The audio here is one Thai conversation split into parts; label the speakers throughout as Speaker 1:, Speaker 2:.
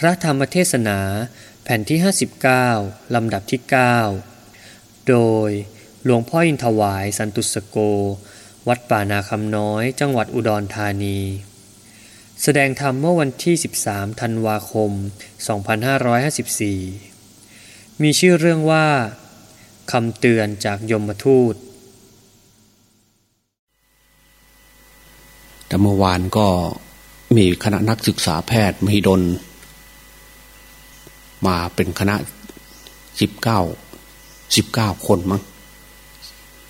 Speaker 1: พระธรรมเทศนาแผ่นที่ 59 ลำดับที่ 9 โดยหลวงพ่ออินทวายสันตุสโก วัดป่านาคำน้อยจังหวัดอุดรธานี แสดงธรรมเมื่อวันที่ 13 ธันวาคม 2554 มีชื่อเรื่องว่าคำเตือนจากยมทูต
Speaker 2: แต่เมื่อวานก็มีคณะนักศึกษาแพทย์มหิดล มาเป็นคณะสิบเก้าสิบเก้าคนมั้ง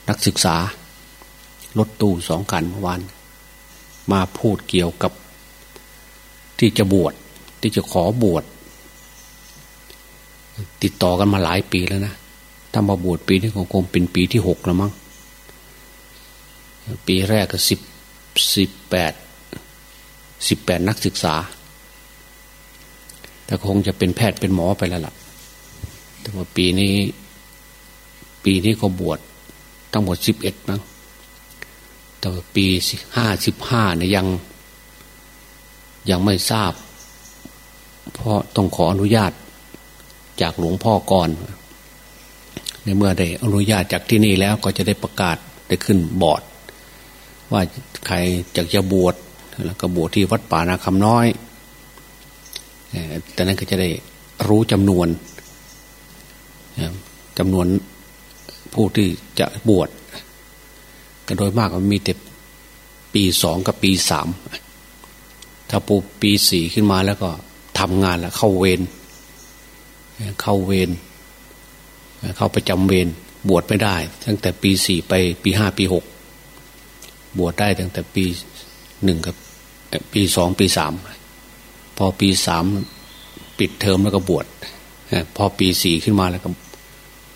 Speaker 2: นักศึกษารถตู้สองคันเมื่อวานมาพูดเกี่ยวกับ ที่จะบวชที่จะขอบวชติดต่อกันมาหลายปีแล้วนะถ้ามาบวชปีนี้คงเป็นปีที่หกแล้วมั้งปีแรกก็สิบสิบแปดสิบแปดนักศึกษา แต่คงจะเป็นแพทย์เป็นหมอไปแล้วล่ะ แต่ว่าปีนี้ ปีนี้ก็บวชทั้งหมดสิบเอ็ดมั้งแต่ว่าปีห้าสิบห้าเนี่ยยัง ยังไม่ทราบ เพราะต้องขออนุญาตจากหลวงพ่อก่อน ในเมื่อได้อนุญาตจากที่นี่แล้วก็จะได้ประกาศได้ขึ้นบอร์ด ว่าใครจะจะบวชแล้วก็บวชที่วัดป่านาคำน้อย แต่นั้นก็จะได้รู้จำนวนจำนวนผู้ที่จะบวชก็โดยมากมันมีแต่ปีสองกับปีสามถ้าปูปีสี่ขึ้นมาแล้วก็ทำงานแล้วเข้าเวรเข้าเวรเข้าประจำเวรบวชไม่ได้ ตั้งแต่ปีสี่ไปปีห้าปีหกบวชได้ตั้งแต่ปีหนึ่งกับปีสองปีสาม พอปีสามปิดเทอมแล้วก็บวชพอปีสี่ขึ้นมาแล้วก็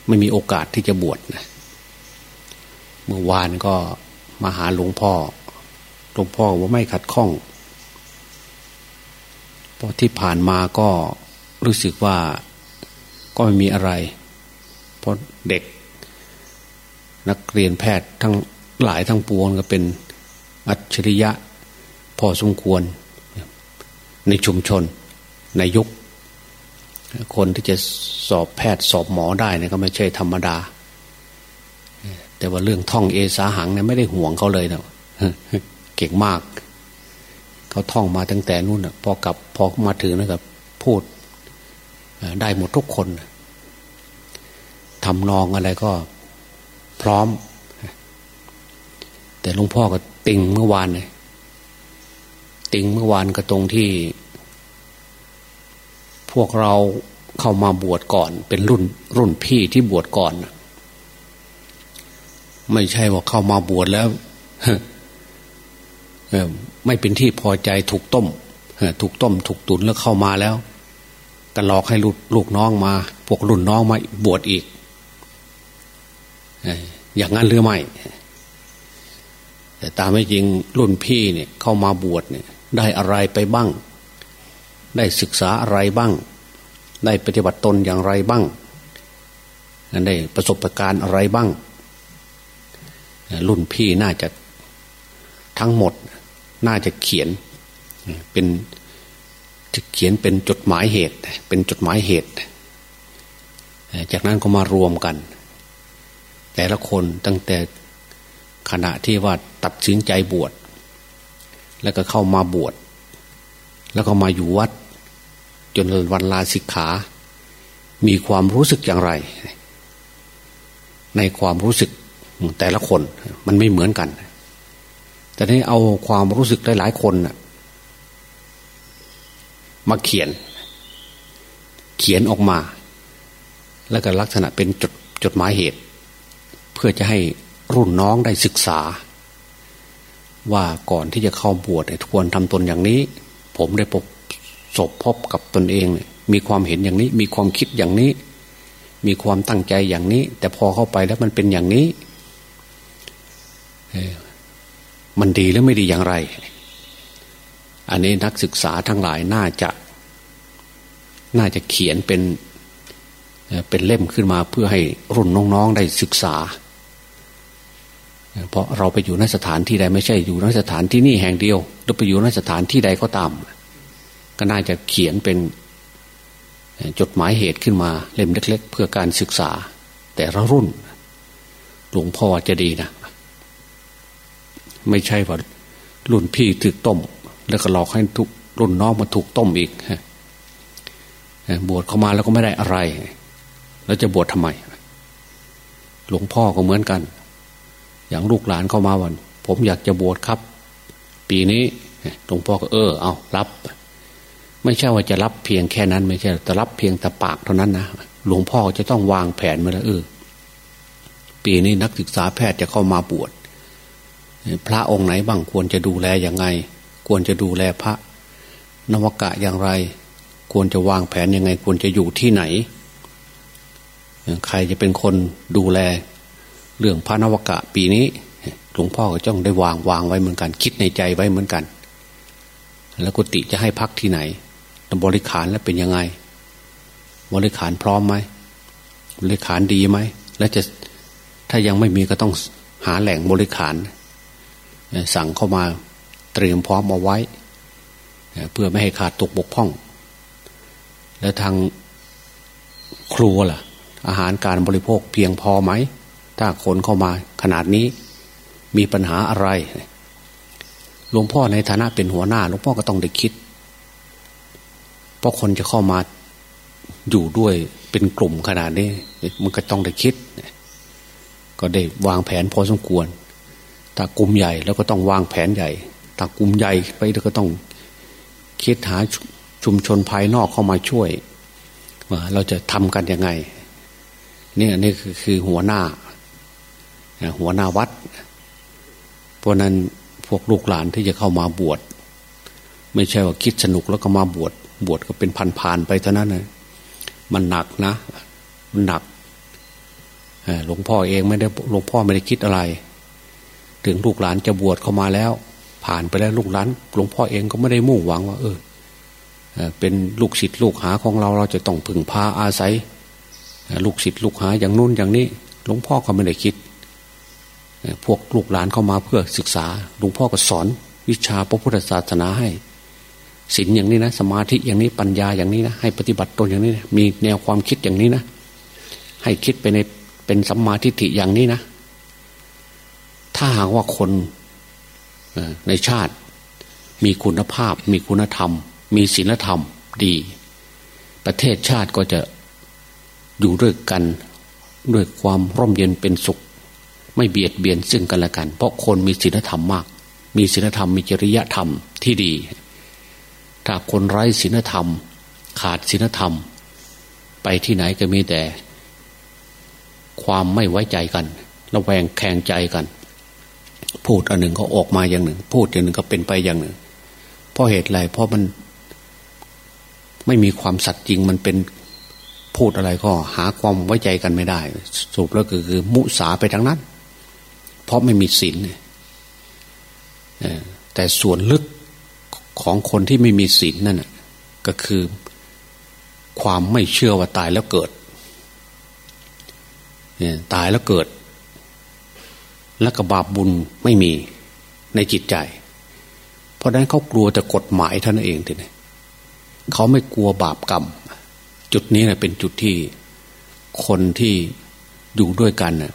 Speaker 2: ไม่มีโอกาสที่จะบวชนะเมื่อวานก็มาหาหลวงพ่อหลวงพ่อว่าไม่ขัดข้องพอที่ผ่านมาก็รู้สึกว่าก็ไม่มีอะไรเพราะเด็ก นักเรียนแพทย์ทั้งหลายทั้งปวงก็เป็นอัจฉริยะ พอสมควร ในชุมชนในยุค คนที่จะสอบแพทย์สอบหมอได้เนี่ยก็ไม่ใช่ธรรมดา แต่ว่าเรื่องท่องเอสาหังเนี่ยไม่ได้ห่วงเขาเลยนะเก่งมาก เขาท่องมาตั้งแต่นู่นพอกลับพอมาถึงนะครับพูดได้หมดทุกคนทำนองอะไรก็พร้อม แต่หลวงพ่อก็ติงเมื่อวานเนี่ย ติงเมื่อวานก็ตรงที่ พวกเราเข้ามาบวชก่อน เป็นรุ่นรุ่นพี่ที่บวชก่อน ไม่ใช่ว่าเข้ามาบวชแล้วไม่เป็นที่พอใจถูกต้มถูกต้ม ถูกตุนแล้วเข้ามาแล้วก็หลอกให้ลูกลูกน้องมา พวกรุ่นน้องมาบวชอีกอย่างนั้นหรือไม่แต่ตามไม่จริงรุ่นพี่เนี่ยเข้ามาบวชเนี่ย ได้อะไรไปบ้าง ได้ศึกษาอะไรบ้าง ได้ปฏิบัติตนอย่างไรบ้างได้ประสบการณ์อะไรบ้าง รุ่นพี่น่าจะทั้งหมดน่าจะเขียนเป็นจะเขียนเป็นจดหมายเหตุ เป็นจดหมายเหตุ จากนั้นก็มารวมกัน แต่ละคนตั้งแต่ขณะที่ว่าตัดสินใจบวช แล้วก็เข้ามาบวช แล้วก็มาอยู่วัด จนวันลาสิกขา มีความรู้สึกอย่างไร ในความรู้สึกแต่ละคนมันไม่เหมือนกัน แต่นี้เอาความรู้สึกหลายๆคนมาเขียน เขียนออกมา แล้วก็ลักษณะเป็นจดจดหมายเหตุ เพื่อจะให้รุ่นน้องได้ศึกษา ว่าก่อนที่จะเข้าบวชควรทำตนอย่างนี้ ผมได้พบศพพบกับตนเองมีความเห็นอย่างนี้ มีความคิดอย่างนี้ มีความตั้งใจอย่างนี้ แต่พอเข้าไปแล้วมันเป็นอย่างนี้ มันดีหรือไม่ดีอย่างไร อันนี้นักศึกษาทั้งหลายน่าจะ น่าจะเขียนเป็นเป็นเล่มขึ้นมาเพื่อให้รุ่นน้องๆได้ศึกษา เพราะเราไปอยู่ในสถานที่ใดไม่ใช่อยู่ในสถานที่นี่แห่งเดียว หรือไปอยู่ในสถานที่ใดก็ตาม ก็น่าจะเขียนเป็นจดหมายเหตุขึ้นมาเล่มเล็ก ๆ เพื่อการศึกษา แต่ละรุ่น หลวงพ่อจะดีนะ ไม่ใช่ว่ารุ่นพี่ถูกต้ม แล้วก็หลอกให้ทุกรุ่นน้องมาถูกต้มอีกบวชเข้ามาแล้วก็ไม่ได้อะไร แล้วจะบวชทำไม หลวงพ่อก็เหมือนกัน อย่างลูกหลานเข้ามาวันผมอยากจะบวชครับ ปีนี้หลวงพ่อก็เออ เอารับ ไม่ใช่ว่าจะรับเพียงแค่นั้น ไม่ใช่แต่รับเพียงแต่ปากเท่านั้นนะหลวงพ่อจะต้องวางแผนมาแล้วเออปีนี้นักศึกษาแพทย์จะเข้ามาบวชพระองค์ไหนบ้างควรจะดูแลอย่างไง ควรจะดูแลพระ นวกะอย่างไร ควรจะวางแผนยังไง ควรจะอยู่ที่ไหน ใครจะเป็นคนดูแล เรื่องพระนวกะปีนี้หลวงพ่อก็จ้องได้วางวางไว้เหมือนกัน คิดในใจไว้เหมือนกัน แล้วกุฏิจะให้พักที่ไหนบริขารแล้วเป็นยังไง บริขารพร้อมไหมบริขารดีไหมแล้วจะถ้ายังไม่มีก็ต้องหาแหล่งบริขารสั่งเข้ามาเตรียมพร้อมเอาไว้ เพื่อไม่ให้ขาดตกบกพร่อง แล้วทางครัวล่ะ อาหารการบริโภคเพียงพอไหม ถ้าคนเข้ามาขนาดนี้มีปัญหาอะไร หลวงพ่อในฐานะเป็นหัวหน้าหลวงพ่อก็ต้องได้คิด เพราะคนจะเข้ามาอยู่ด้วยเป็นกลุ่มขนาดนี้มันก็ต้องได้คิด ก็ได้วางแผนพอสมควร ถ้ากลุ่มใหญ่แล้วก็ต้องวางแผนใหญ่ถ้ากลุ่มใหญ่ไปแล้วก็ต้องคิดหาชุมชนภายนอกเข้ามาช่วยว่าเราจะทำกันยังไงนี่นี่คือคือหัวหน้า หัวหน้าวัด เพราะนั้นพวกลูกหลานที่จะเข้ามาบวช ไม่ใช่ว่าคิดสนุกแล้วก็มาบวชบวชก็เป็นพันๆไปเท่านั้นนะมันหนักนะมันหนักหลวงพ่อเองไม่ได้หลวงพ่อไม่ได้คิดอะไร ถึงลูกหลานจะบวชเข้ามาแล้ว ผ่านไปแล้วลูกหลานหลวงพ่อเองก็ไม่ได้มุ่งหวังว่า เออเป็นลูกศิษย์ลูกหาของเราเราจะต้องพึ่งพาอาศัย ลูกศิษย์ลูกหาอย่างนู้นอย่างนี้ หลวงพ่อก็ไม่ได้คิด พวกลูกหลานเข้ามาเพื่อศึกษาหลวงพ่อก็สอน วิชาพระพุทธศาสนาให้ศีลอย่างนี้นะ สมาธิอย่างนี้ปัญญาอย่างนี้นะให้ปฏิบัติตนอย่างนี้นะมีแนวความคิดอย่างนี้นะให้คิดไปในเป็นสัมมาทิฏฐิอย่างนี้นะ ถ้าหากว่าคนในชาติมีคุณภาพ มีคุณธรรม มีศีลธรรมดี ประเทศชาติก็จะอยู่ด้วยกันด้วยความร่มเย็นเป็นสุข ไม่เบียดเบียนซึ่งกันและกัน เพราะคนมีศีลธรรมมาก มีศีลธรรมมีจริยธรรมที่ดี ถ้าคนไร้ศีลธรรม ขาดศีลธรรม ไปที่ไหนก็มีแต่ ความไม่ไว้ใจกันระแวงแข่งใจกัน พูดอันหนึ่งก็ออกมาอย่างหนึ่ง พูดอย่างหนึ่งก็เป็นไปอย่างหนึ่ง เพราะเหตุไรเพราะมันไม่มีความสัตย์จริงมันเป็นพูดอะไรก็หาความไว้ใจกันไม่ได้ สุปแล้วก็คือมุสาไปทั้งนั้น เพราะไม่มีศีลแต่ส่วนลึกของคนที่ไม่มีศีลนั่นก็คือความไม่เชื่อว่าตายแล้วเกิดตายแล้วเกิด และก็บาปบุญไม่มีในจิตใจ เพราะนั้นเขากลัวแต่กฎหมายท่านเองทีนี้เขาไม่กลัวบาปกรรม จุดนี้นะเป็นจุดที่คนที่อยู่ด้วยกันนะ่ะ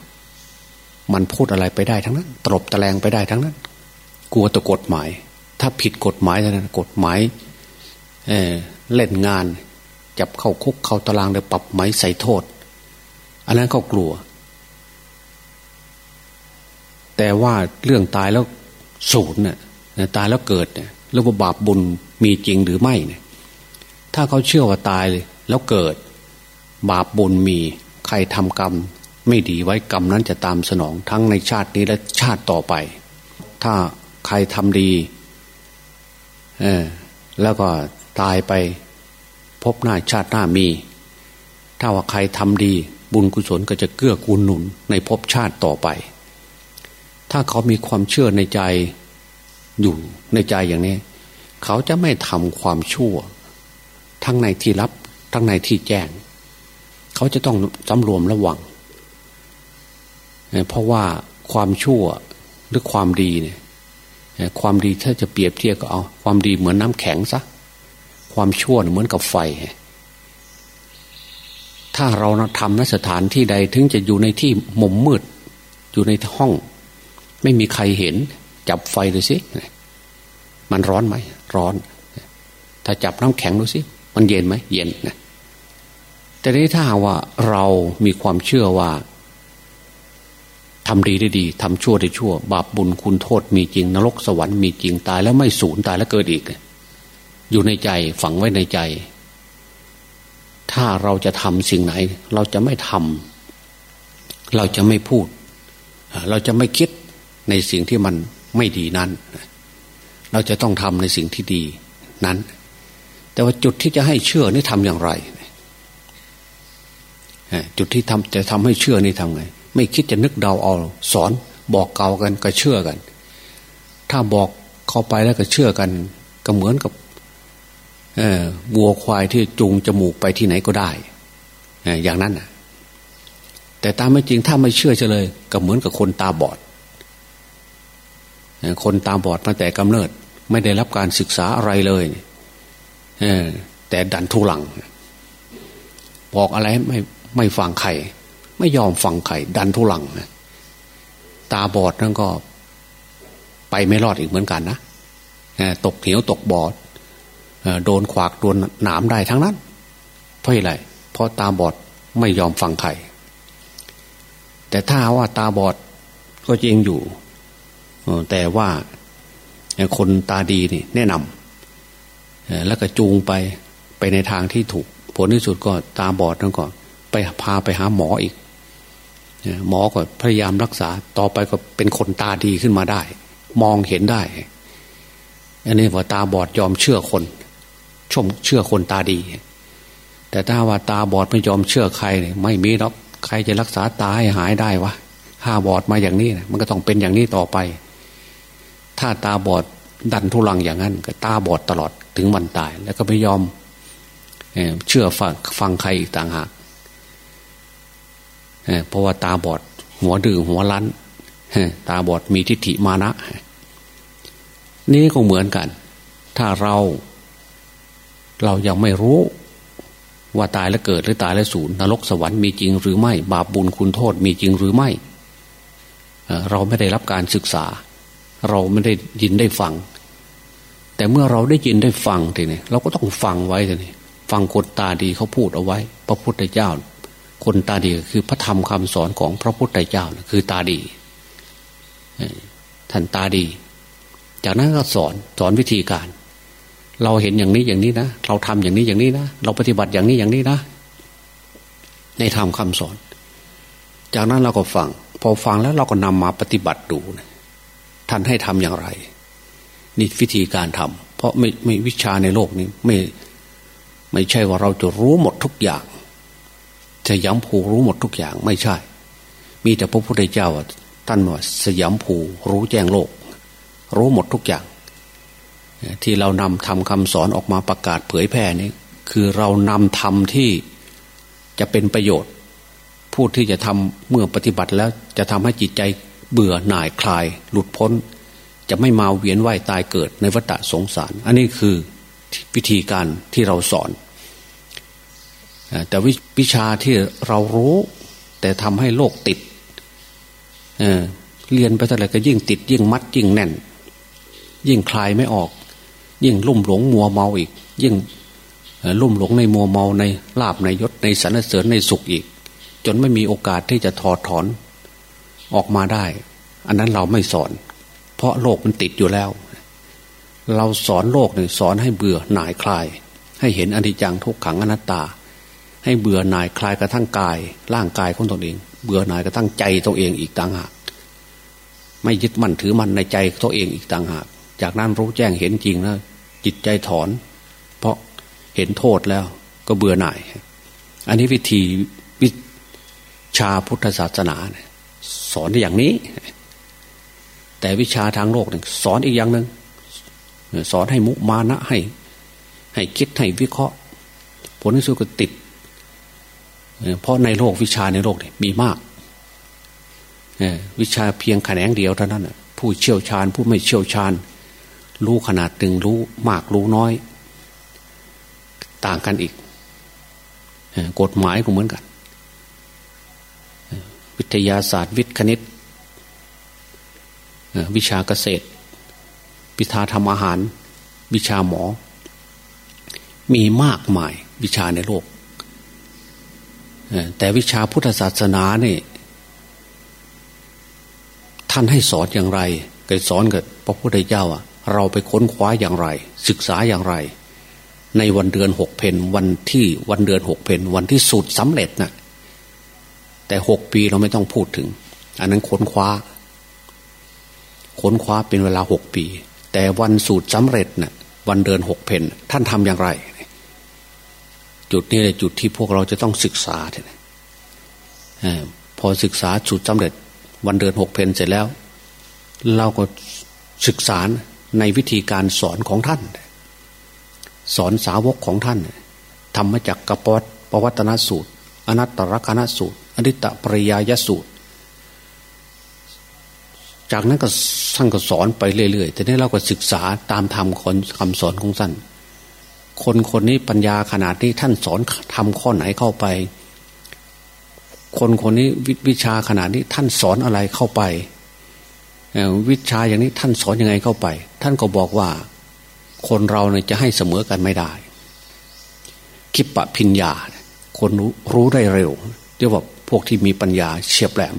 Speaker 2: มันพูดอะไรไปได้ทั้งนั้น ตรบตะแลงไปได้ทั้งนั้น กลัวต่กฎหมาย ถ้าผิดกฎหมายนะกฎหมายเเล่นงาน จับเข้าคุกเข้าตารางเลยปรับไหมใส่โทษ อันนั้นเขากลัว แต่ว่าเรื่องตายแล้วศูนย์เนี่ยตายแล้วเกิดเนี่ยเรื่องบาปบุญมีจริงหรือไม่เนี่ย ถ้าเขาเชื่อว่าตายแล้วเกิด บาปบุญมีใครทำกรรม ไม่ดีไว้กรรมนั้นจะตามสนอง ทั้งในชาตินี้และชาติต่อไป ถ้าใครทำดีเออแล้วก็ตายไปพบหน้าชาติหน้ามี ถ้าว่าใครทำดี บุญกุศลก็จะเกื้อกูลหนุนในภพชาติต่อไป ถ้าเขามีความเชื่อในใจอยู่ในใจอย่างนี้ เขาจะไม่ทำความชั่ว ทั้งในที่รับทั้งในที่แจ้ง เขาจะต้องสำรวมระวัง เพราะว่าความชั่วหรือความดีเนี่ยความดีถ้าจะเปรียบเทียบก็เอา ความดีเหมือนน้ำแข็งซะความชั่วเหมือนกับไฟ ถ้าเราทำนสถานที่ใดถึงจะอยู่ในที่มุมมืด อยู่ในห้อง ไม่มีใครเห็น จับไฟดูสิมันร้อนไหมร้อน ถ้าจับน้ำแข็งดูสิมันเย็นไหมเย็นนะแต่นี้ถ้าว่าเรามีความเชื่อว่า ทำดีได้ดีทำชั่วได้ชั่ว บาปบุญคุณโทษมีจริง นรกสวรรค์มีจริงตายแล้วไม่สูญตายแล้วเกิดอีก อยู่ในใจฝังไว้ในใจ ถ้าเราจะทำสิ่งไหน เราจะไม่ทำเราจะไม่พูด เราจะไม่คิดในสิ่งที่มันไม่ดีนั้น เราจะต้องทำในสิ่งที่ดีนั้น แต่ว่าจุดที่จะให้เชื่อนี่ทำอย่างไร จุดที่ทำจะทำให้เชื่อนี่ทำไง ไม่คิดจะนึกเดาเอาสอนบอกเก่ากันก็เชื่อกัน ถ้าบอกเข้าไปแล้วก็เชื่อกัน ก็เหมือนกับวัวควายที่จูงจมูกไปที่ไหนก็ได้อย่างนั้นนะแต่ตามไม่จริงถ้าไม่เชื่อเฉลย ก็เหมือนกับคนตาบอดคนตาบอดมาแต่กำเนิด ไม่ได้รับการศึกษาอะไรเลยแต่ดันทุลัง บอกอะไรไม่ไม่ฟังใคร ไม่ยอมฟังใครดันทุลังนะตาบอดนั่นก็ ไปไม่รอดอีกเหมือนกันนะตกเหวตกบอดโดนขวากโดนหนามได้ทั้งนั้น เพราะอะไรเพราะตาบอดไม่ยอมฟังใครแต่ถ้าว่าตาบอดก็จริงอยู่แต่ว่าคนตาดีนี่แนะนำแล้วก็จูงไปไปในทางที่ถูก ผลที่สุดก็ตาบอดนั่นก็ไปพาไปหาหมออีก หมอก็พยายามรักษาต่อไปก็เป็นคนตาดีขึ้นมาได้ มองเห็นได้ อันนี้ว่าตาบอดยอมเชื่อคน ชมเชื่อคนตาดี แต่ถ้าว่าตาบอดไม่ยอมเชื่อใครเนี่ยไม่มีหรอกใครจะรักษาตาให้หายได้วะถ้าบอดมาอย่างนี้นะมันก็ต้องเป็นอย่างนี้ต่อไป ถ้าตาบอดดันทุลังอย่างนั้น ก็ตาบอดตลอดถึงวันตาย แล้วก็ไม่ยอมเชื่อฟังฟังใครอีกต่างหาก เพราะว่าตาบอด หัวดื้อหัวลั้นตาบอดมีทิฏฐิมานะ นี่ก็เหมือนกัน ถ้าเรา เรายังไม่รู้ ว่าตายแล้วเกิดหรือตายแล้วสูญนรกสวรรค์มีจริงหรือไม่ บาปบุญคุณโทษมีจริงหรือไม่เราไม่ได้รับการศึกษา เราไม่ได้ยินได้ฟัง แต่เมื่อเราได้ยินได้ฟังทีนี้เราก็ต้องฟังไว้ทีนี้ฟังคนตาดีเขาพูดเอาไว้ พระพุทธเจ้า คนตาดีคือพระธรรมคำสอนของพระพุทธเจ้าคือตาดีท่านตาดี จากนั้นก็สอนสอนวิธีการ เราเห็นอย่างนี้อย่างนี้นะเราทำอย่างนี้อย่างนี้นะเราปฏิบัติอย่างนี้อย่างนี้นะ ในธรรมคาสอน จากนั้นเราก็ฟัง พอฟังแล้วเราก็นำมาปฏิบัติดูนะท่านให้ทำอย่างไร นี่วิธีการทำเพราะไม่ไม่วิชาในโลกนี้ไม่ ไม่ใช่ว่าเราจะรู้หมดทุกอย่าง สยามภูรู้หมดทุกอย่างไม่ใช่ มีแต่พระพุทธเจ้าท่านว่าสยามภูรู้แจ้งโลก รู้หมดทุกอย่าง ที่เรานำทำคำสอนออกมาประกาศเผยแพร่นี้คือเรานำทำที่จะเป็นประโยชน์ พูดที่จะทำเมื่อปฏิบัติแล้วจะทำให้จิตใจเบื่อหน่ายคลาย หลุดพ้น จะไม่มาเวียนว่ายตายเกิดในวัฏสงสาร อันนี้คือวิธีการที่เราสอน แต่วิชาที่เรารู้ แต่ทำให้โลกติดเเรียนไปเท่าไหร่ก็ยิ่งติด ยิ่งมัดยิ่งแน่น ยิ่งคลายไม่ออก ยิ่งลุ่มหลงมัวเมาอีก ยิ่งลุ่มหลงในมัวเมาในลาบในยศในสรรเสริญในสุขอีก จนไม่มีโอกาสที่จะถอดถอนออกมาได้ อันนั้นเราไม่สอน เพราะโลกมันติดอยู่แล้ว เราสอนโลกเนี่ยสอนให้เบื่อหน่ายคลาย ให้เห็นอนิจจังทุกขังอนัตตา ให้เบื่อหน่ายคลายกระทั่งกาย ร่างกายของตนเอง เบื่อหน่ายกระทั่งใจตัวเองอีกต่างหาก ไม่ยึดมั่นถือมั่นในใจตัวเองอีกต่างหาก จากนั้นรู้แจ้งเห็นจริงแล้วจิตใจถอน เพราะเห็นโทษแล้วก็เบื่อหน่าย อันนี้วิธีวิชาพุทธศาสนาสอนอย่างนี้ แต่วิชาทางโลกเนี่ยสอนอีกอย่างหนึ่งสอนให้มุมานะให้ ให้คิดให้วิเคราะห์ ผลที่สุดก็ติด เพราะในโลกวิชาในโลกนี่มีมากวิชาเพียงแขนงเดียวเท่านั้นผู้เชี่ยวชาญ ผู้ไม่เชี่ยวชาญ รู้ขนาดหนึ่งรู้มากรู้น้อย ต่างกันอีกกฎหมายก็เหมือนกัน วิทยาศาสตร์วิทย์คณิตวิชาเกษตร วิชาทำอาหาร วิชาหมอ มีมากมายวิชาในโลก แต่วิชาพุทธศาสนาเนี่ยท่านให้สอนอย่างไรเคยสอนกับพระพุทธเจ้าอะเราไปค้นคว้าอย่างไร ศึกษาอย่างไร ในวันเดือนหกเพนวันที่วันเดือนหกเพนวันที่สุดสำเร็จนะ่ะแต่หกปีเราไม่ต้องพูดถึง อันนั้นค้นคว้า ค้นคว้าเป็นเวลาหกปี แต่วันสูตรสำเร็จนะ่ะวันเดือนหกเพนท่านทำอย่างไร จุดนี้เลยจุดที่พวกเราจะต้องศึกษาเนี่ยพอศึกษาสูตรสำเร็จวันเดือนหกเพนเสร็จแล้ว เราก็ศึกษาในวิธีการสอนของท่าน สอนสาวกของท่านทำมาจากกระปวัตปวัตนสูตร อนัตตลกนสูตร อนิตตปริยายสูตร จากนั้นก็ท่านก็สอนไปเรื่อยๆแต่นี้เราก็ศึกษาตามธรรมคำสอนของท่าน คนคนนี้ปัญญาขนาดนี้ท่านสอนทำข้อไหนเข้าไป คนคนนี้วิชาขนาดนี้ท่านสอนอะไรเข้าไป วิชาอย่างนี้ท่านสอนยังไงเข้าไป ท่านก็บอกว่า คนเราเนี่ยจะให้เสมอกันไม่ได้ คิปปะพิญญา คนรู้รู้ได้เร็วเรียกว่าพวกที่มีปัญญาเฉียบแหลม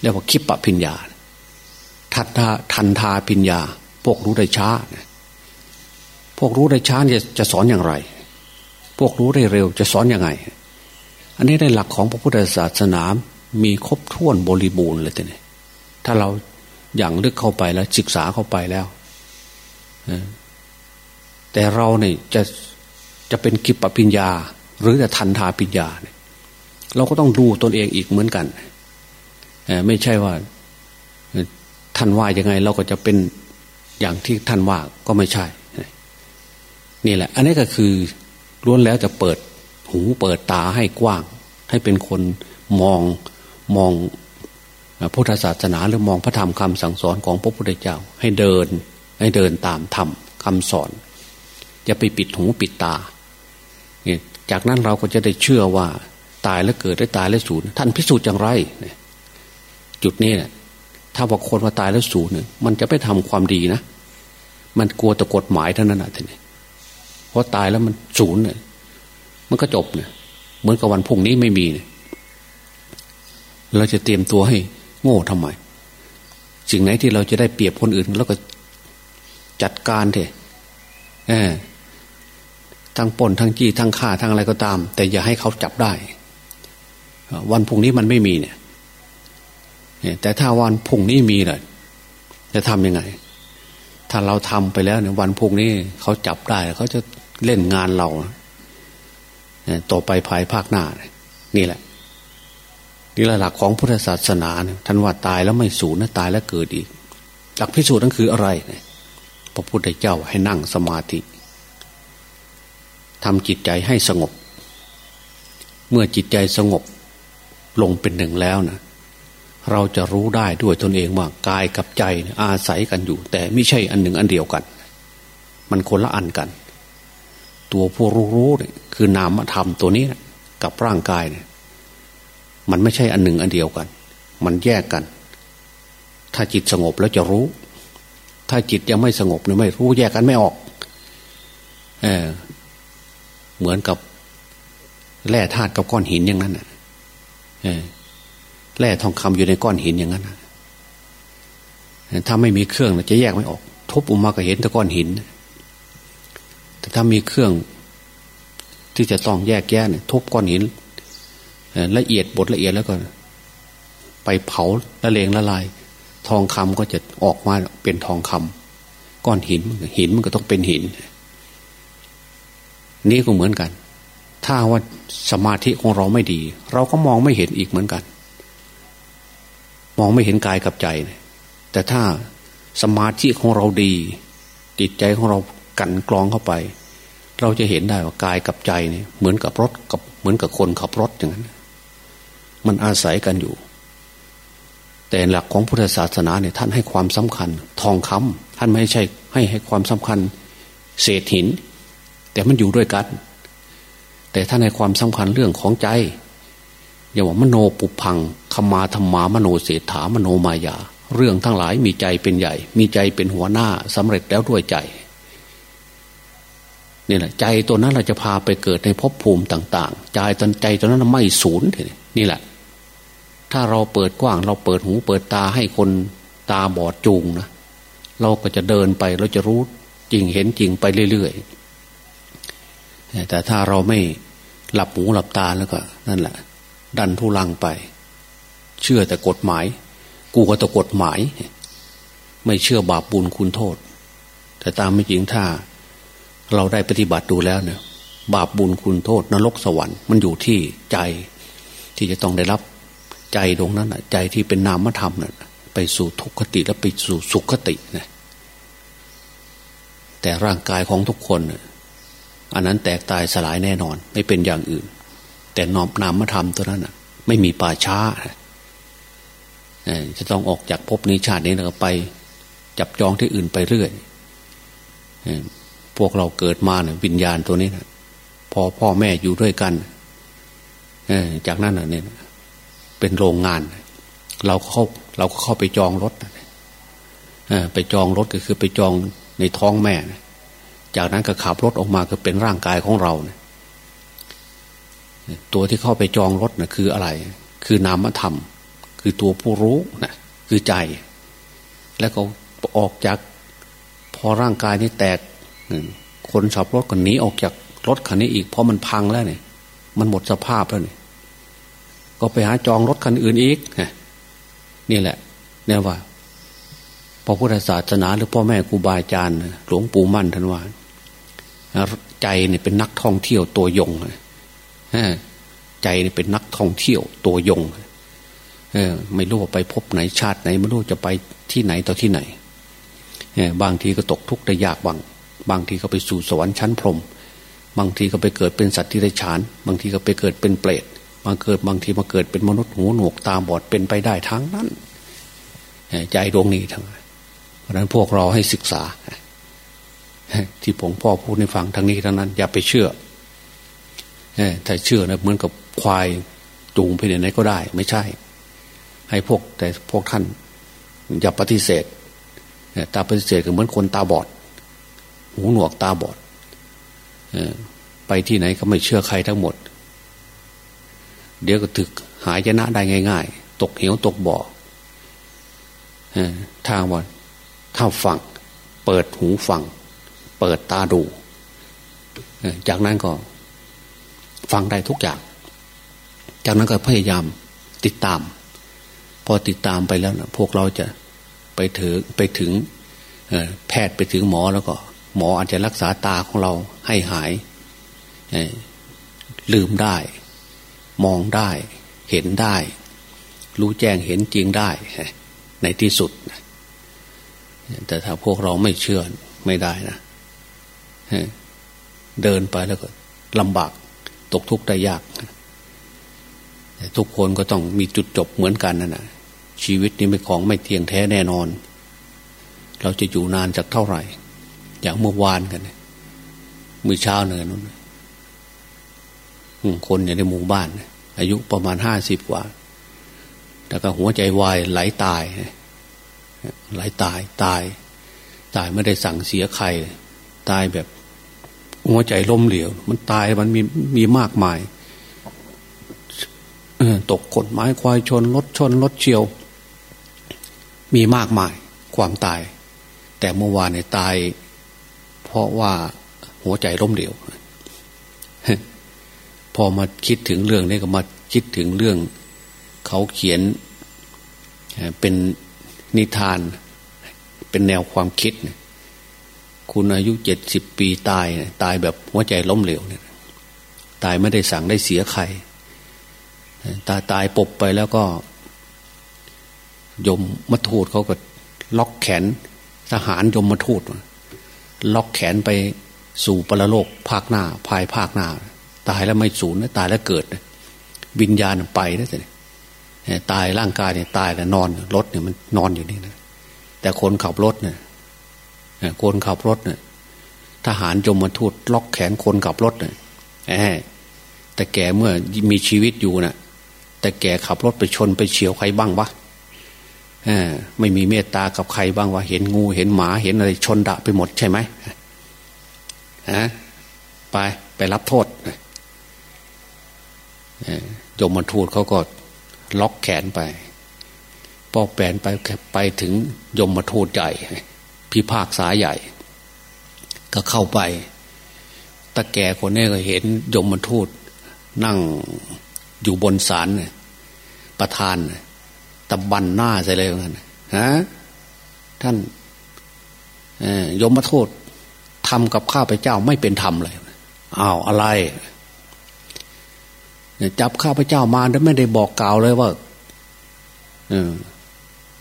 Speaker 2: เรียกว่าคิปปะพิญญาทันทาทันทาพิญญา พวกรู้ได้ช้า พวกรู้ได้ช้าจะจะสอนอย่างไร พวกรู้ได้เร็วจะสอนอยังไง อันนี้ในหลักของพระพุทธศาสนา มีครบถ้วนบริบูรณ์เลยทีนี้ถ้าเราอย่างลึกเข้าไปแล้วศึกษาเข้าไปแล้วแต่เราเนี่ยจะจะเป็นกิปปิญญา หรือจะทันทาปิญญาเนี่ยเราก็ต้องดูตนเองอีกเหมือนกันไม่ใช่ว่าท่านว่ายังไง เราก็จะเป็นอย่างที่ท่านว่าก็ไม่ใช่ นี่แหละ อันนี้ก็คือล้วนแล้วจะเปิดหูเปิดตาให้กว้าง ให้เป็นคนมองมองพุทธศาสนาหรือมองพระธรรมคำสั่งสอนของพระพุทธเจ้า ให้เดิน ให้เดินตามธรรมคำสอน อย่าไปปิดหูปิดตา จากนั้นเราก็จะได้เชื่อว่าตายแล้วเกิดได้ตายแล้วสูญท่านพิสูจน์อย่างไร จุดนี้ถ้าบอกคนมาตายแล้วสูญเนี่ยมันจะไม่ทำความดีนะ มันกลัวแตะกฎหมายเท่านั้นแหะท่านเพ ราะตายแล้วมันสูญเนี่ยมันก็จบเนี่ยเหมือนกับวันพุ่งนี้ไม่มีเนี่ยเราจะเตรียมตัวให้โง่ทำไมสิ่งไหนที่เราจะได้เปรียบคนอื่นแล้วก็จัดการเถอะทั้งปนทั้งจี้ทั้งฆ่าทั้งอะไรก็ตาม แต่อย่าให้เขาจับได้ วันพุ่งนี้มันไม่มีเนี่ยแต่ถ้าวันพุ่งนี้มีเลยจะทำยังไง ถ้าเราทำไปแล้วเนี่ยวันพุ่งนี้เขาจับได้เขาจะ เล่นงานเราต่อไปภายภาคหน้า นี่แหละนี่แหละหลักของพุทธศาสนาท่านว่าตายแล้วไม่สูญนะตายแล้วเกิดอีก หลักพิสูจน์นั่นคืออะไรพระพุทธเจ้าให้นั่งสมาธิทำจิตใจให้สงบ เมื่อจิตใจสงบ ลงเป็นหนึ่งแล้วนะเราจะรู้ได้ด้วยตนเองว่ากายกับใจอาศัยกันอยู่ แต่ไม่ใช่อันหนึ่งอันเดียวกัน มันคนละอันกัน ตัวผู้รู้รู้เนี่ยคือนามธรรมตัวนี้นะกับร่างกายเนี่ย มันไม่ใช่อันหนึ่งอันเดียวกัน มันแยกกัน ถ้าจิตสงบแล้วจะรู้ ถ้าจิตยังไม่สงบเนี่ยไม่รู้แยกกันไม่ออก เออเหมือนกับแร่ธาตุกับก้อนหินอย่างนั้นเออแร่ทองคำอยู่ในก้อนหินอย่างนั้นถ้าไม่มีเครื่องจะแยกไม่ออกทุบออกมาก็เห็นแต่ก้อนหิน แต่ถ้ามีเครื่องที่จะต้องแยกแยะเนี่ยทุบก้อนหินละเอียดบทละเอียดแล้วก็ ไปเผาละเลงละลาย ทองคำก็จะออกมาเป็นทองคำก้อนหินหินมันก็ต้องเป็นหิน นี่ก็เหมือนกัน ถ้าว่าสมาธิของเราไม่ดี เราก็มองไม่เห็นอีกเหมือนกัน มองไม่เห็นกายกับใจ แต่ถ้าสมาธิของเราดี จิตใจของเรา กันกรองเข้าไป เราจะเห็นได้ว่ากายกับใจเนี่ยเหมือนกับรถกับเหมือนกับคนขับรถอย่างนั้น มันอาศัยกันอยู่ แต่หลักของพุทธศาสนาเนี่ยท่านให้ความสำคัญ ทองคำท่านไม่ใช่ให้ให้ความสำคัญ เศษหิน แต่มันอยู่ด้วยกัน แต่ถ้านในความสำคัญเรื่องของใจอย่าว่ามโนปุพังขมาธรรมามโนเศรษฐามโนมายา เรื่องทั้งหลายมีใจเป็นใหญ่ มีใจเป็นหัวหน้าสำเร็จแล้วด้วยใจ นี่แหละใจตัวนั้นเราจะพาไปเกิดในภพภูมิต่าง ๆ ใจตนใจตัวนั้นไม่สูญนี่แหละ ถ้าเราเปิดกว้างเราเปิดหูเปิดตาให้คนตาบอดจูงนะเราก็จะเดินไปเราจะรู้จริงเห็นจริงไปเรื่อยๆแต่ถ้าเราไม่หลับหูหลับตาแล้วก็ นั่นแหละ ดันทุลังไป เชื่อแต่กฎหมาย กูก็แต่กฎหมาย ไม่เชื่อบาปบุญคุณโทษ แต่ตามไม่จริงถ้า เราได้ปฏิบัติดูแล้วเนี่ย บาปบุญคุณโทษนรกสวรรค์มันอยู่ที่ใจที่จะต้องได้รับใจตรงนั้นใจที่เป็นนามธรรมน่ะไปสู่ทุกขติและไปสู่สุขตินะแต่ร่างกายของทุกคนอันนั้นแตกตายสลายแน่นอน ไม่เป็นอย่างอื่น แต่นอมนามธรรมตัวนั้นอะไม่มีป่าช้าจะต้องออกจากภพนี้ชาตินี้แล้วก็ไป จับจองที่อื่นไปเรื่อย พวกเราเกิดมาเนี่ยวิญญาณตัวนี้นะพอพ่อแม่อยู่ด้วยกันจากนั้นเนี่ยเป็นโรงงาน เราเข้าเราก็เข้าไปจองรถไปจองรถก็คือไปจองในท้องแม่ จากนั้นก็ขับรถออกมาก็เป็นร่างกายของเราเนี่ยตัวที่เข้าไปจองรถนะคืออะไร คือนามธรรม คือตัวผู้รู้นะคือใจ แล้วก็ออกจาก พอร่างกายนี้แตก คนขับรถก็หนีออกจากรถคันนี้อีก เพราะมันพังแล้วเนี่ย มันหมดสภาพแล้วเนี่ยก็ไปหาจองรถคันอื่นอีกนี่แหละเนี่ยว่าพระพุทธศาสนาหรือพ่อแม่ครูบาอาจารย์หลวงปู่มั่นท่านว่าใจเนี่ยเป็นนักท่องเที่ยวตัวยงใจเนี่ยเป็นนักท่องเที่ยวตัวยงไม่รู้ว่าไปพบไหนชาติไหนไม่รู้จะไปที่ไหนต่อที่ไหนบางทีก็ตกทุกข์ได้ยากบาง บางทีก็ไปสู่สวรรค์ชั้นพรมบางทีก็ไปเกิดเป็นสัตว์ที่ได้ฉาน บางทีก็ไปเกิดเป็นเปรตบางเกิดบางทีมาเกิดเป็นมนุษย์หูหนวกตาบอดเป็นไปได้ทั้งนั้นใจดวงนี้ทั้งเพราะนั้นพวกเราให้ศึกษา ที่ผมพ่อพูดในฟังทางนี้ทั้งนั้น อย่าไปเชื่อถ้าเชื่อนะเหมือนกับควายจูงไปไหนก็ได้ ไม่ใช่ ให้พวกแต่พวกท่าน อย่าปฏิเสธตาปฏิเสธก็เหมือนคนตาบอด หูหนวกตาบอดไปที่ไหนก็ไม่เชื่อใครทั้งหมด เดี๋ยวก็ถึกหายชนะได้ง่าย ๆ ตกเหวตกบ่อทางว่าถ้าฟังเปิดหูฟัง เปิดตาดู จากนั้นก็ฟังได้ทุกอย่าง จากนั้นก็พยายามติดตาม พอติดตามไปแล้วนะพวกเราจะไปถึงไปถึงแพทย์ไปถึงหมอแล้วก็ หมออาจจะรักษาตาของเราให้หายลืมได้ มองได้ เห็นได้ รู้แจ้งเห็นจริงได้ ในที่สุด แต่ถ้าพวกเราไม่เชื่อไม่ได้นะเดินไปแล้วก็ลำบาก ตกทุกข์ได้ยาก ทุกคนก็ต้องมีจุดจบเหมือนกันนะนะชีวิตนี้เป็นของไม่เที่ยงแท้แน่นอน เราจะอยู่นานจากเท่าไหร่ อย่างเมื่อวานกันเมื่อเช้าเนินนู้นคนอยู่ในหมู่บ้าน อายุประมาณห้าสิบกว่า แต่ก็หัวใจวายไหลตายไหลตายตาย ตายไม่ได้สั่งเสียใคร ตายแบบ หัวใจล้มเหลว มันตายมันมีมีมากมายตกกฎไม้ควายชนรถชนรถเฉียว มีมากมายความตาย แต่เมื่อวานเนี่ยตาย เพราะว่าหัวใจล้มเหลวพอมาคิดถึงเรื่องนี้ก็มาคิดถึงเรื่อง เขาเขียนเป็นนิทาน เป็นแนวความคิด คุณอายุเจ็ดสิบปีตาย ตายแบบหัวใจล้มเหลวเนี่ยตายไม่ได้สั่งได้เสียใครตาตายปบไปแล้วก็ ยมมาทูดเขาก็ล็อกแขนทหารยมมาทูด ล็อกแขนไปสู่ปรโลกภาคหน้า ภายภาคหน้า ตายแล้วไม่สูญนะตายแล้วเกิดนะวิญญาณไปนะสิตายร่างกายเนี่ยตายแล้วนอนรถเนี่ยมันนอนอยู่นี่นะแต่คนขับรถเนี่ยคนขับรถเนี่ยทหารจมมาทูดล็อกแขนคนขับรถเนี่ยแหมแต่แกเมื่อมีชีวิตอยู่นะ่ะ แต่แกขับรถไปชนไปเฉียวใครบ้างวะ ไม่มีเมตตากับใครบ้างวะเห็นงูเห็นหมาเห็นอะไรชนดะไปหมดใช่ไหมฮะไปไปรับโทษโยมทูตเขาก็ล็อกแขนไปปอกแปนไปไปถึงยมทูตใหญ่ พิพากษาใหญ่ ก็เข้าไปตะแก่คนนี้ก็เห็นยมทูตนั่งอยู่บนศาลประธาน ตะบันหน้าใส่เลยเหมือนกันฮะท่านยมทูตทำกับข้าพเจ้าไม่เป็นธรรมเลยอ้าวอะไรจับข้าพเจ้ามาแล้วไม่ได้บอกกล่าวเลยว่า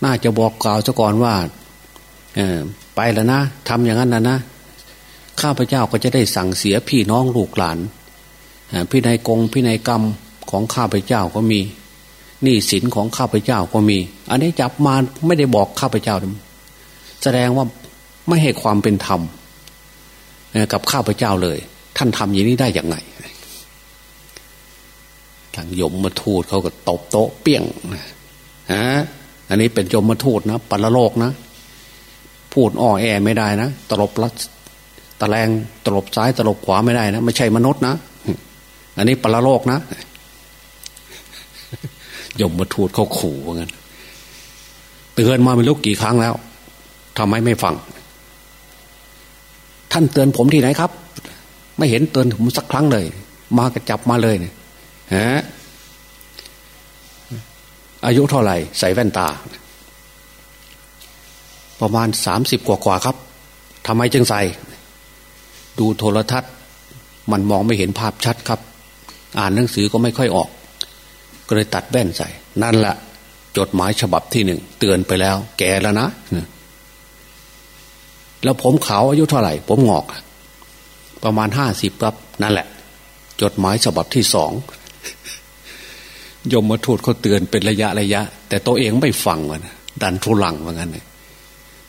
Speaker 2: น่าจะบอกกล่าวซะก่อนว่าไปแล้วนะทำอย่างนั้นนะนะข้าพเจ้าก็จะได้สั่งเสียพี่น้องลูกหลานพี่นายกงพี่นายกรรมของข้าพเจ้าก็มี หนี้สินของข้าพเจ้าก็มี อันนี้จับมาไม่ได้บอกข้าพเจ้า แสดงว่าไม่ให้ความเป็นธรรมกับข้าพเจ้าเลย ท่านทำอย่างนี้ได้อย่างไงทางยมมาทูดเขาก็ตบโต๊ะเปี้ยงฮะอันนี้เป็นยมมาทูดนะปัลโลกนะ พูดอ้อแอไม่ได้นะตลบลัดตะแลงตลบซ้ายตลบขวาไม่ได้นะ ไม่ใช่มนุษย์นะ อันนี้ปัลโลกนะ ยมมาทูดเขาขู่ว่างั้นเตือนมาไม่รู้กี่ครั้งแล้วทำไมไม่ฟัง ท่านเตือนผมที่ไหนครับ ไม่เห็นเตือนผมสักครั้งเลย มากระจับมาเลยเนี่ยฮะอายุเท่าไหร่ ใส่แว่นตา ประมาณสามสิบกว่ากว่าครับทำไมจึงใส่ ดูโทรทัศน์ มันมองไม่เห็นภาพชัดครับ อ่านหนังสือก็ไม่ค่อยออก ก็เลยตัดแว่นใส่ นั่นแหละจดหมายฉบับที่หนึ่งเตือนไปแล้ว แก่แล้วนะแล้วผมขาวอายุเท่าไหร่ ผมงอก ประมาณห้าสิบครับนั่นแหละ จดหมายฉบับที่สองยมมาทูตเขาเตือนเป็นระยะระยะ แต่ตัวเองไม่ฟังมันดันทุลังว่างั้นเลย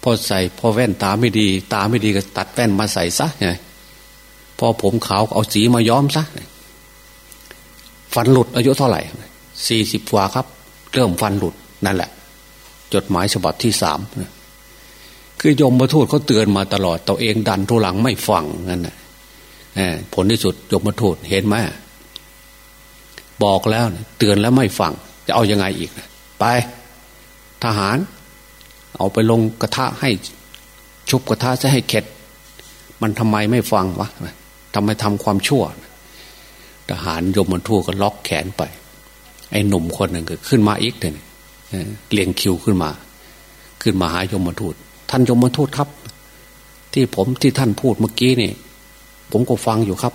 Speaker 2: พอใส่พอแว่นตาไม่ดี ตาไม่ดีก็ตัดแว่นมาใส่ซะไงพอผมขาวเอาสีมาย้อมซะฟันหลุดอายุเท่าไหร่ สี่สิบกว่าครับ เริ่มฟันหลุดนั่นแหละ จดหมายฉบับที่สามคือยมมาทูตเขาเตือนมาตลอดตัวเองดันทุลังไม่ฟังนั่นแหละผลที่สุดยมมาทูตเห็นไหมบอกแล้ว เตือนแล้วไม่ฟัง จะเอายังไงอีกไป ทหาร เอาไปลงกระทะให้ชุบกระทะจะให้เข็ด มันทำไมไม่ฟังวะทำไมทำความชั่ว ทหารยมมันทั่วก็ล็อกแขนไป ไอ้หนุ่มคนหนึ่งก็ขึ้นมาอีกเลยเลียงคิวขึ้นมา ขึ้นมาหายมทูตท่านยมทูตครับ ที่ผมที่ท่านพูดเมื่อกี้นี่ ผมก็ฟังอยู่ครับ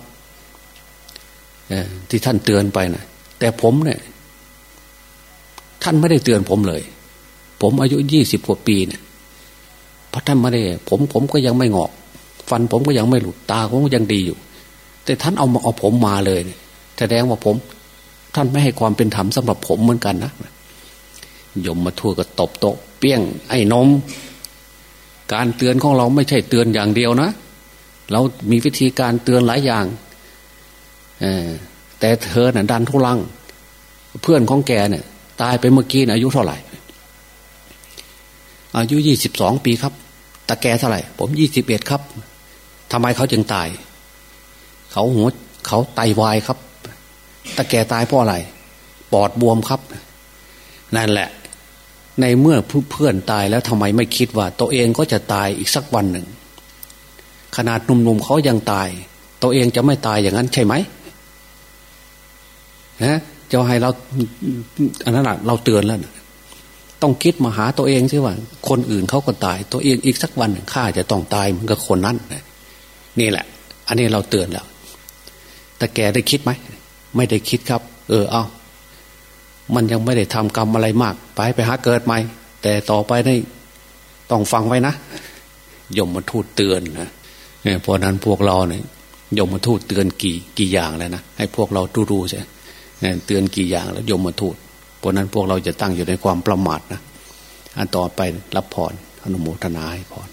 Speaker 2: ที่ท่านเตือนไปนะแต่ผมเนี่ย ท่านไม่ได้เตือนผมเลย ผมอายุยี่สิบกว่าปีเนี่ยพระท่านไม่ได้ ผมผมก็ยังไม่งอก ฟันผมก็ยังไม่หลุดตาผมก็ยังดีอยู่ แต่ท่านเอามาเอาผมมาเลยเนี่ยแสดงว่าผม ท่านไม่ให้ความเป็นธรรมสำหรับผมเหมือนกันนะยมมาทั่วก็ตบโต๊ะเปี้ยง ไอ้นม การเตือนของเราไม่ใช่เตือนอย่างเดียวนะ เรามีวิธีการเตือนหลายอย่างแต่เธอน่ะดันทุลัง เพื่อนของแกเนี่ย ตายไปเมื่อกี้นะอายุเท่าไหร่ อายุยี่สิบสองปีครับตาแกเท่าไหร่ ผมยี่สิบเอ็ดครับทำไมเขาจึงตาย เขาหัวเขาไตาวายครับ ตาแกตายเพราะอะไร ปอดบวมครับ นั่นแหละ ในเมื่อเพื่อนตายแล้วทำไมไม่คิดว่า ตัวเองก็จะตายอีกสักวันหนึ่ง ขนาดหนุ่มๆเขายังตาย ตัวเองจะไม่ตายอย่างนั้นใช่ไหมนะจะให้เราอันนั้นเราเตือนแล้วนะต้องคิดมาหาตัวเองใช่ว่า คนอื่นเขาก็ตาย ตัวเองอีกสักวันข้าจะต้องตายเหมือนกับคนนั้นนี่แหละ อันนี้เราเตือนแล้ว แต่แกได้คิดไหม ไม่ได้คิดครับ เออเอามันยังไม่ได้ทำกรรมอะไรมาก ไปไปหาเกิดใหม่ แต่ต่อไปได้ต้องฟังไว้นะยมมาทูตเตือนนะเนี่ยเพราะนั้นพวกเราเนี่ยยมมาทูตเตือนกี่กี่อย่างแล้วนะให้พวกเราดูดูใช่เตือนกี่อย่างแล้วยมมาทูตเพราะนั้นพวกเราจะตั้งอยู่ในความประมาทนะอันต่อไปรับพรอนุโมทนาให้พร